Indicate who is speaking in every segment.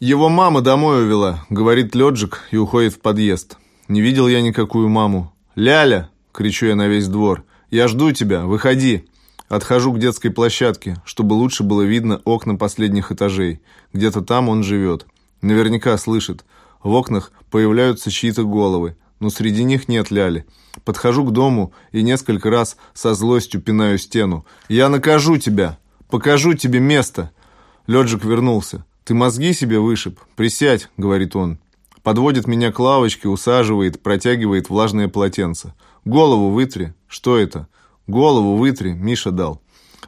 Speaker 1: Его мама домой увела, говорит лёджик и уходит в подъезд. Не видел я никакую маму. «Ляля!» — кричу я на весь двор. «Я жду тебя, выходи!» Отхожу к детской площадке, чтобы лучше было видно окна последних этажей. Где-то там он живет. Наверняка слышит. В окнах появляются чьи-то головы, но среди них нет Ляли. Подхожу к дому и несколько раз со злостью пинаю стену. «Я накажу тебя! Покажу тебе место!» Лёджик вернулся. «Ты мозги себе вышиб? Присядь!» — говорит он. Подводит меня к лавочке, усаживает, протягивает влажное полотенце. «Голову вытри!» «Что это?» «Голову вытри!» — Миша дал.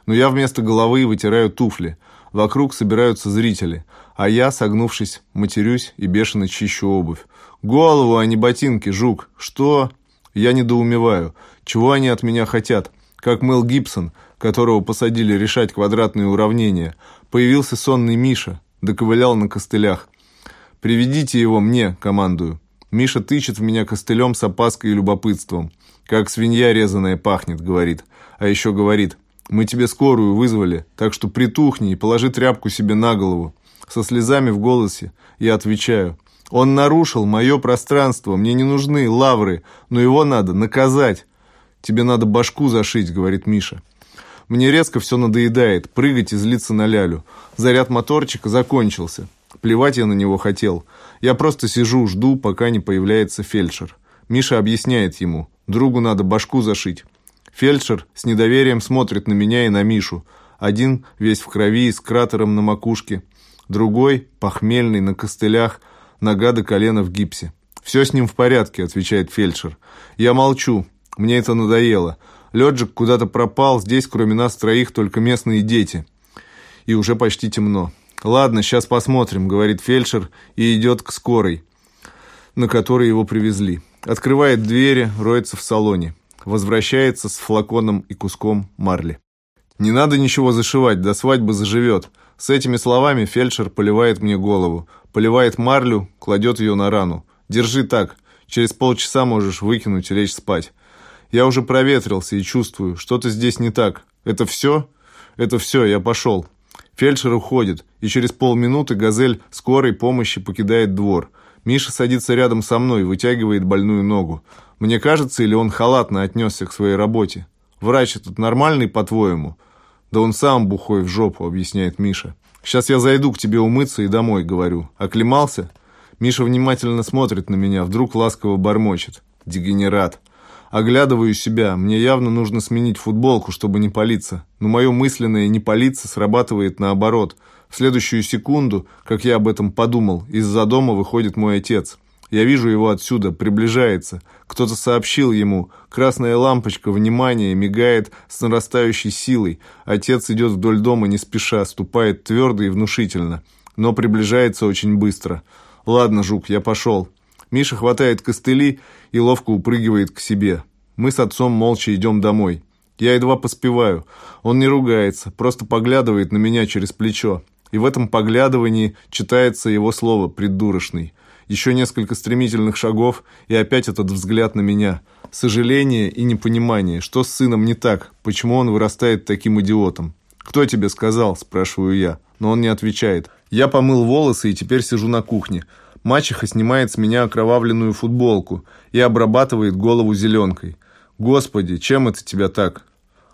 Speaker 1: Но я вместо головы вытираю туфли. Вокруг собираются зрители, а я, согнувшись, матерюсь и бешено чищу обувь. «Голову, а не ботинки, жук!» «Что?» Я недоумеваю. Чего они от меня хотят? Как Мел Гибсон, которого посадили решать квадратные уравнения. Появился сонный Миша, доковылял на костылях. «Приведите его мне», — командую. Миша тычет в меня костылем с опаской и любопытством. «Как свинья резаная пахнет», — говорит. А еще говорит, «Мы тебе скорую вызвали, так что притухни и положи тряпку себе на голову». Со слезами в голосе я отвечаю, «Он нарушил мое пространство, мне не нужны лавры, но его надо наказать». «Тебе надо башку зашить», — говорит Миша. Мне резко все надоедает, прыгать и злиться на лялю. Заряд моторчика закончился. Плевать я на него хотел. Я просто сижу, жду, пока не появляется фельдшер. Миша объясняет ему. Другу надо башку зашить. Фельдшер с недоверием смотрит на меня и на Мишу. Один весь в крови и с кратером на макушке. Другой, похмельный, на костылях, нога до колена в гипсе. «Все с ним в порядке», — отвечает фельдшер. Я молчу. Мне это надоело. Леджик куда-то пропал, здесь кроме нас троих только местные дети. И уже почти темно. «Ладно, сейчас посмотрим», — говорит фельдшер и идет к скорой, на которой его привезли. Открывает двери, роется в салоне. Возвращается с флаконом и куском марли. «Не надо ничего зашивать, до свадьбы заживет». С этими словами фельдшер поливает мне голову. Поливает марлю, кладет ее на рану. «Держи так, через полчаса можешь выкинуть и лечь спать». Я уже проветрился и чувствую, что-то здесь не так. Это все? Это все, я пошел. Фельдшер уходит, и через полминуты «Газель» скорой помощи покидает двор. Миша садится рядом со мной, вытягивает больную ногу. Мне кажется, или он халатно отнесся к своей работе? Врач этот нормальный, по-твоему? Да он сам бухой в жопу, объясняет Миша. Сейчас я зайду к тебе умыться и домой, говорю. Оклемался? Миша внимательно смотрит на меня, вдруг ласково бормочет. Дегенерат. Оглядываю себя. Мне явно нужно сменить футболку, чтобы не палиться. Но мое мысленное «не палиться» срабатывает наоборот. В следующую секунду, как я об этом подумал, из-за дома выходит мой отец. Я вижу его отсюда, приближается. Кто-то сообщил ему. Красная лампочка, внимание, мигает с нарастающей силой. Отец идет вдоль дома не спеша, ступает твердо и внушительно. Но приближается очень быстро. «Ладно, Жук, я пошел». Миша хватает костыли и ловко упрыгивает к себе. Мы с отцом молча идем домой. Я едва поспеваю. Он не ругается, просто поглядывает на меня через плечо. И в этом поглядывании читается его слово «придурочный». Еще несколько стремительных шагов, и опять этот взгляд на меня. Сожаление и непонимание. Что с сыном не так? Почему он вырастает таким идиотом? «Кто тебе сказал?» – спрашиваю я. Но он не отвечает. Я помыл волосы и теперь сижу на кухне. Мачеха снимает с меня окровавленную футболку и обрабатывает голову зеленкой. «Господи, чем это тебя так?»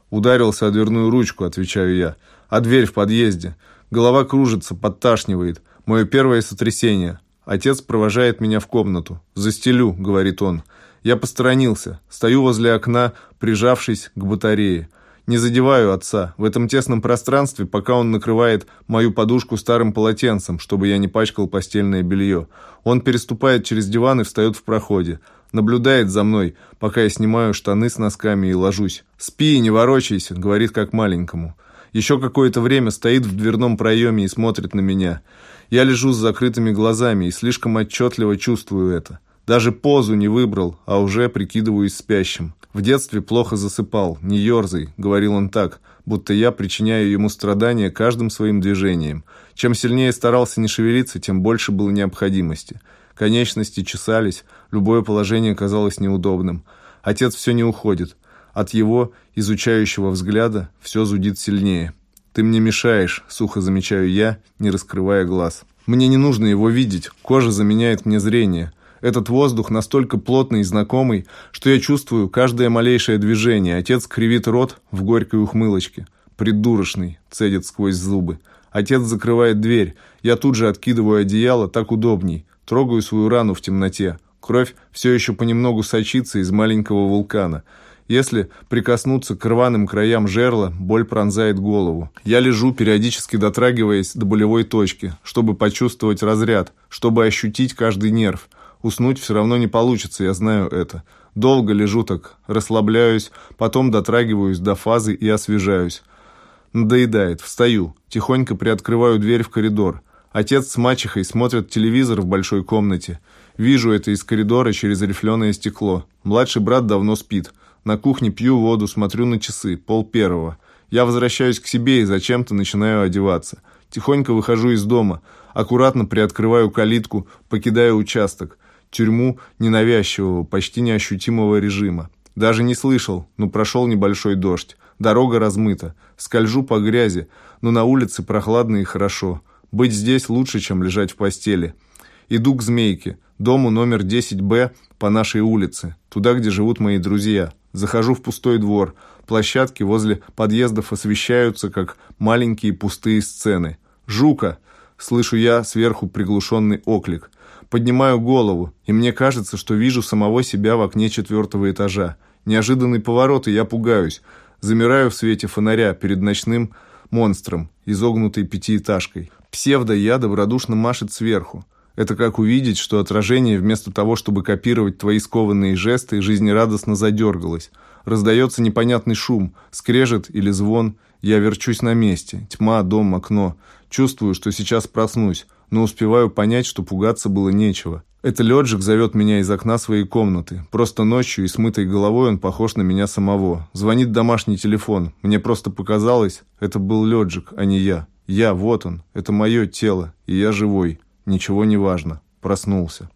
Speaker 1: «Ударился о дверную ручку», — отвечаю я. «А дверь в подъезде?» Голова кружится, подташнивает. Мое первое сотрясение. Отец провожает меня в комнату. «Застелю», — говорит он. Я посторонился. Стою возле окна, прижавшись к батарее. Не задеваю отца в этом тесном пространстве, пока он накрывает мою подушку старым полотенцем, чтобы я не пачкал постельное белье. Он переступает через диван и встает в проходе. Наблюдает за мной, пока я снимаю штаны с носками и ложусь. «Спи, не ворочайся», — говорит как маленькому. Еще какое-то время стоит в дверном проеме и смотрит на меня. Я лежу с закрытыми глазами и слишком отчетливо чувствую это. Даже позу не выбрал, а уже прикидываюсь спящим. В детстве плохо засыпал, не ерзай, говорил он так, будто я причиняю ему страдания каждым своим движением. Чем сильнее старался не шевелиться, тем больше было необходимости. Конечности чесались, любое положение казалось неудобным. Отец все не уходит. От его изучающего взгляда все зудит сильнее. «Ты мне мешаешь», — сухо замечаю я, не раскрывая глаз. Мне не нужно его видеть, кожа заменяет мне зрение. Этот воздух настолько плотный и знакомый, что я чувствую каждое малейшее движение. Отец кривит рот в горькой ухмылочке. Придурочный, цедит сквозь зубы. Отец закрывает дверь. Я тут же откидываю одеяло, так удобней. Трогаю свою рану в темноте. Кровь все еще понемногу сочится из маленького вулкана. Если прикоснуться к рваным краям жерла, боль пронзает голову. Я лежу, периодически дотрагиваясь до болевой точки, чтобы почувствовать разряд, чтобы ощутить каждый нерв – Уснуть все равно не получится, я знаю это. Долго лежу так, расслабляюсь, потом дотрагиваюсь до фазы и освежаюсь. Надоедает, встаю, тихонько приоткрываю дверь в коридор. Отец с мачехой смотрят телевизор в большой комнате. Вижу это из коридора через рифленое стекло. Младший брат давно спит. На кухне пью воду, смотрю на часы, пол первого. Я возвращаюсь к себе и зачем-то начинаю одеваться. Тихонько выхожу из дома, аккуратно приоткрываю калитку, покидаю участок тюрьму ненавязчивого, почти неощутимого режима. Даже не слышал, но прошел небольшой дождь. Дорога размыта. Скольжу по грязи, но на улице прохладно и хорошо. Быть здесь лучше, чем лежать в постели. Иду к Змейке, дому номер 10Б по нашей улице, туда, где живут мои друзья. Захожу в пустой двор. Площадки возле подъездов освещаются, как маленькие пустые сцены. «Жука!» – слышу я сверху приглушенный оклик – Поднимаю голову, и мне кажется, что вижу самого себя в окне четвертого этажа. Неожиданный поворот, и я пугаюсь. Замираю в свете фонаря перед ночным монстром, изогнутой пятиэтажкой. Псевдо-я добродушно машет сверху. Это как увидеть, что отражение, вместо того, чтобы копировать твои скованные жесты, жизнерадостно задергалось. Раздается непонятный шум, скрежет или звон. Я верчусь на месте. Тьма, дом, окно. Чувствую, что сейчас проснусь но успеваю понять, что пугаться было нечего. Это летчик зовет меня из окна своей комнаты. Просто ночью и с мытой головой он похож на меня самого. Звонит домашний телефон. Мне просто показалось, это был летчик, а не я. Я, вот он. Это мое тело, и я живой. Ничего не важно. Проснулся.